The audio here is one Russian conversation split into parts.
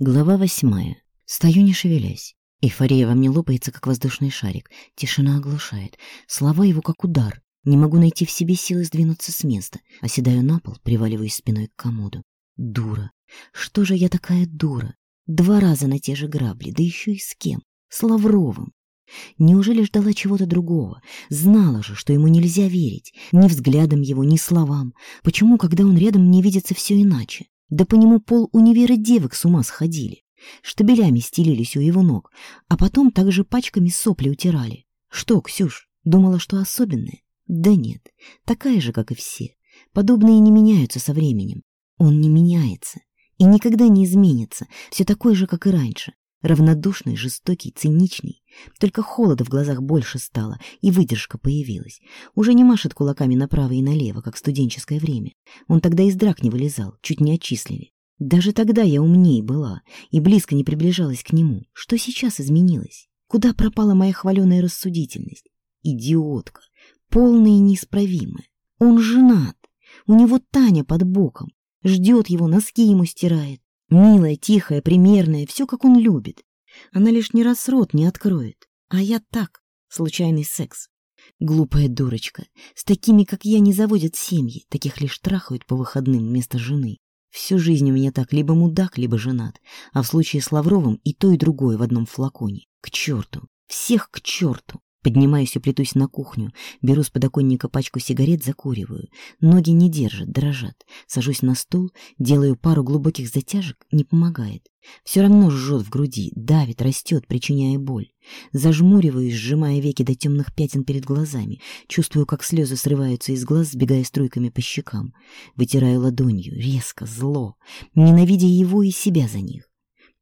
Глава восьмая. Стою не шевелясь. Эйфория во мне лопается, как воздушный шарик. Тишина оглушает. Слова его, как удар. Не могу найти в себе силы сдвинуться с места. Оседаю на пол, приваливаюсь спиной к комоду. Дура. Что же я такая дура? Два раза на те же грабли, да еще и с кем? С Лавровым. Неужели ждала чего-то другого? Знала же, что ему нельзя верить. Ни взглядом его, ни словам. Почему, когда он рядом, мне видится все иначе? Да по нему пол универа девок с ума сходили. Штабелями стелились у его ног, а потом также пачками сопли утирали. Что, Ксюш, думала, что особенное? Да нет, такая же, как и все. Подобные не меняются со временем. Он не меняется и никогда не изменится, все такой же, как и раньше. Равнодушный, жестокий, циничный. Только холода в глазах больше стало, и выдержка появилась. Уже не машет кулаками направо и налево, как в студенческое время. Он тогда из драк не вылезал, чуть не отчислили. Даже тогда я умней была и близко не приближалась к нему. Что сейчас изменилось? Куда пропала моя хваленая рассудительность? Идиотка. Полная и неисправимая. Он женат. У него Таня под боком. Ждет его, носки ему стирает. Милая, тихая, примерная, все как он любит. Она лишний раз рот не откроет. А я так, случайный секс. Глупая дурочка. С такими, как я, не заводят семьи. Таких лишь трахают по выходным вместо жены. Всю жизнь у меня так либо мудак, либо женат. А в случае с Лавровым и то, и другое в одном флаконе. К черту. Всех к черту. Поднимаюсь и плетусь на кухню, беру с подоконника пачку сигарет, закуриваю. Ноги не держат, дрожат. Сажусь на стул, делаю пару глубоких затяжек, не помогает. Все равно жжет в груди, давит, растет, причиняя боль. Зажмуриваюсь, сжимая веки до темных пятен перед глазами. Чувствую, как слезы срываются из глаз, сбегая струйками по щекам. Вытираю ладонью, резко, зло, ненавидя его и себя за них.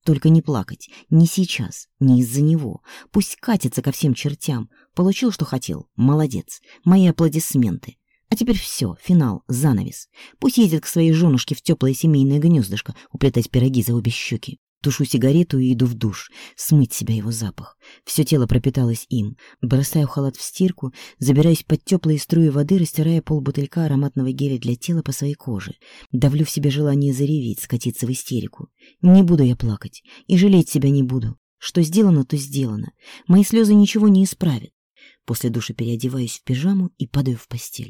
Только не плакать, не сейчас, не из-за него. Пусть катится ко всем чертям. Получил, что хотел. Молодец. Мои аплодисменты. А теперь все, финал, занавес. Пусть едет к своей женушке в теплое семейное гнездышко уплетать пироги за обе щеки. Тушу сигарету и иду в душ, смыть себя его запах. Все тело пропиталось им. Бросаю халат в стирку, забираюсь под теплые струи воды, растирая полбутылька ароматного геля для тела по своей коже. Давлю в себе желание зареветь, скатиться в истерику. Не буду я плакать и жалеть себя не буду. Что сделано, то сделано. Мои слезы ничего не исправят. После души переодеваюсь в пижаму и падаю в постель.